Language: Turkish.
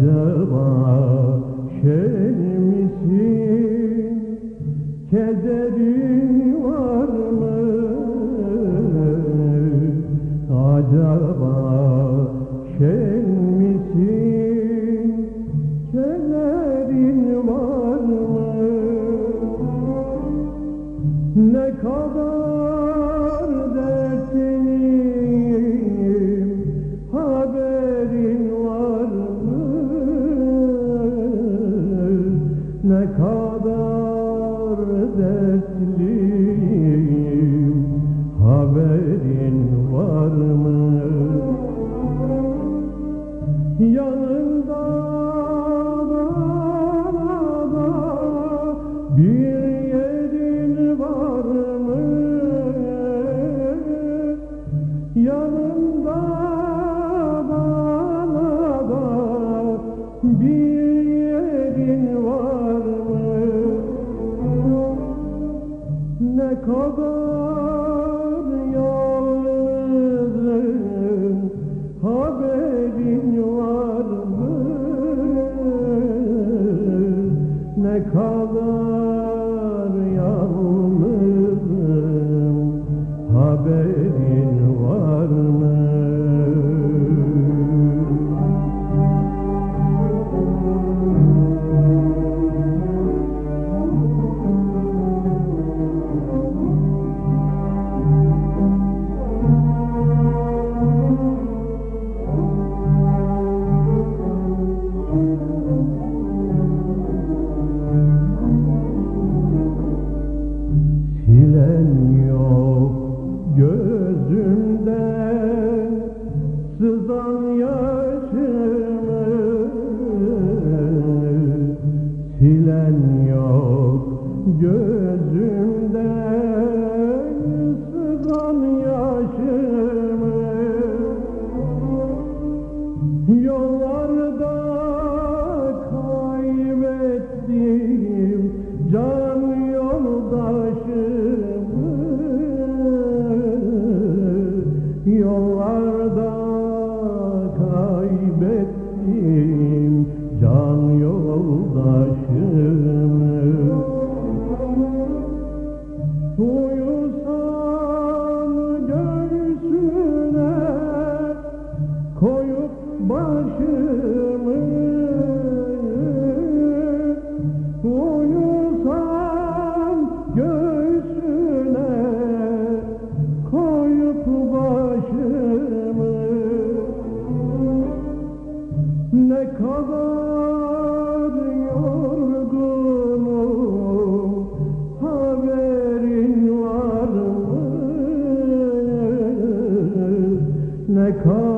acaba şey misin? Kederin var mı? Acaba şey misin? Kederin var mı? Ne kadar dertliyim haberin var mı? Yanında bana da bir yerin var mı? Yanında kadar yalnızım haberin var mı? Ne kadar yalnızım haberin kaybettim can yoldaşımı. Uyuyor Ne kadar yorgunum haberin var mı? Ne kadar